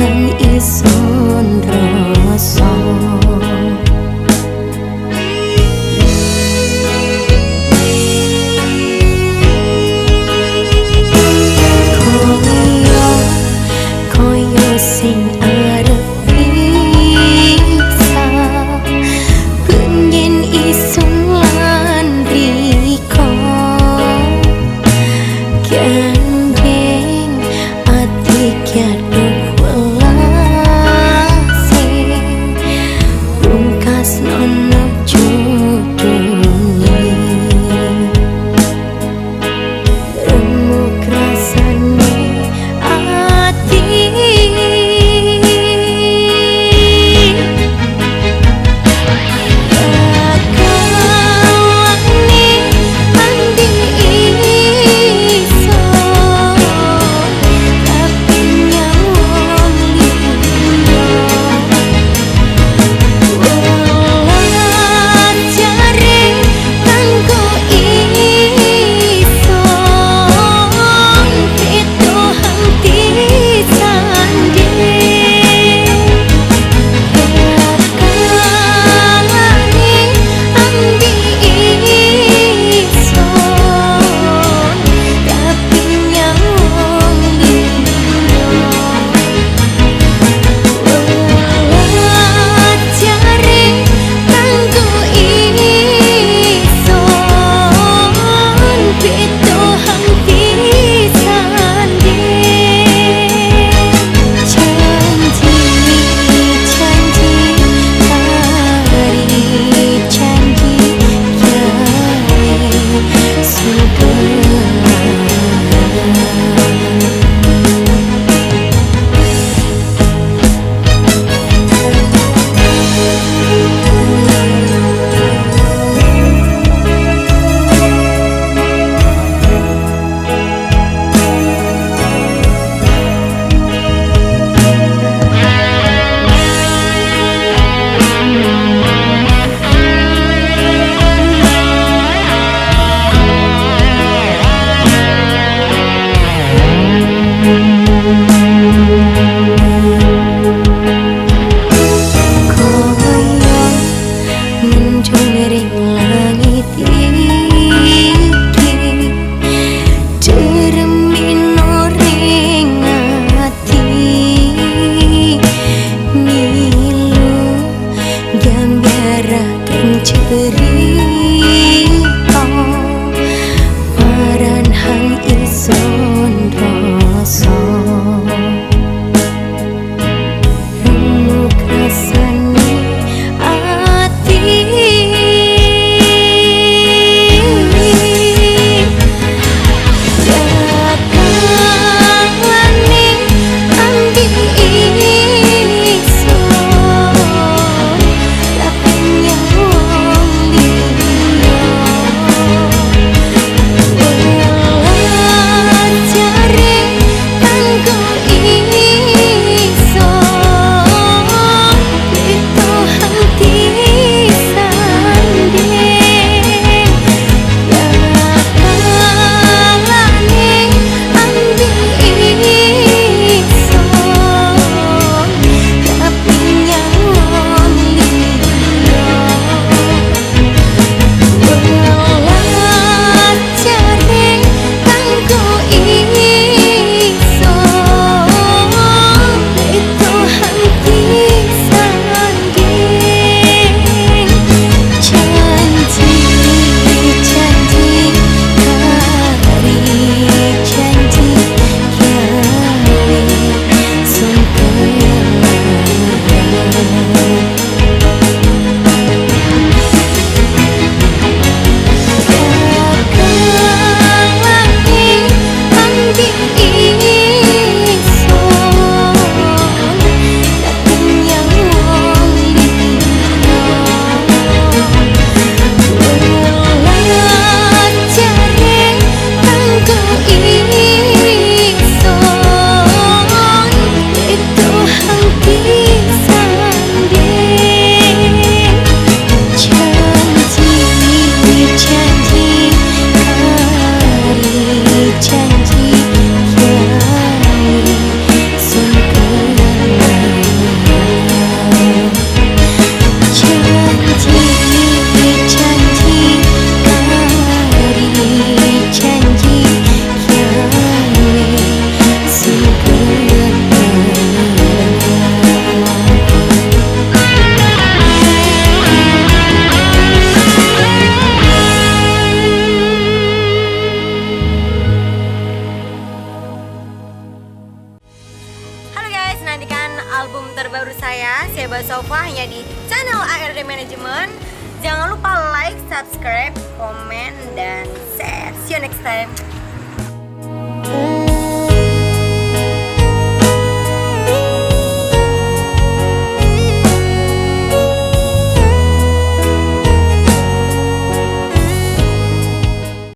Hai ison ശബരീ guys nantikan album terbaru saya Seba Sofa hanya di channel ARD Management. Jangan lupa like, subscribe, comment dan share. See you next time.